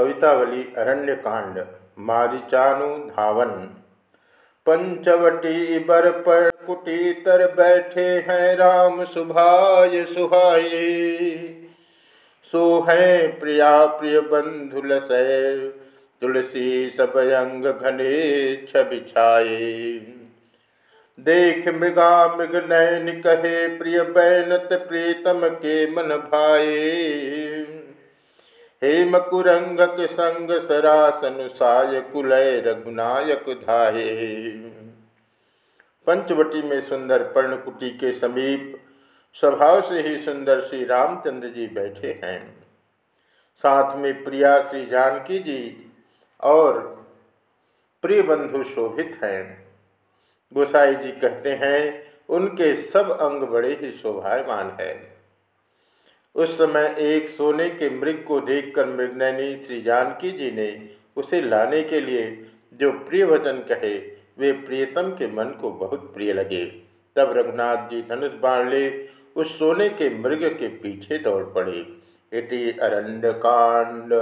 कवितावली अरण्य कांड मारिचानुधावन। पंचवटी बर पर कुटी तर बैठे हैं राम सुभाय सुहाये। सो है प्रिया प्रिय बंधु लसय, तुलसी सब अंग घने छबिछाए देख मृगा मृग नयन कहे, प्रिय बैनत प्रीतम के मन भाए हे मकुरंगक संग सरासनुसाय कुलय रघुनायक धाये। पंचवटी में सुंदर पर्णकुटी के समीप स्वभाव से ही सुंदर श्री रामचंद्र जी बैठे हैं। साथ में प्रिया श्री जानकी जी और प्रिय बंधु शोभित हैं। गोसाई जी कहते हैं, उनके सब अंग बड़े ही शोभायमान हैं। उस समय एक सोने के मृग को देखकर मृगनैनी श्री जानकी जी ने उसे लाने के लिए जो प्रिय वचन कहे, वे प्रियतम के मन को बहुत प्रिय लगे। तब रघुनाथ जी धनुष बाण ले उस सोने के मृग के पीछे दौड़ पड़े। इति अरण्य कांड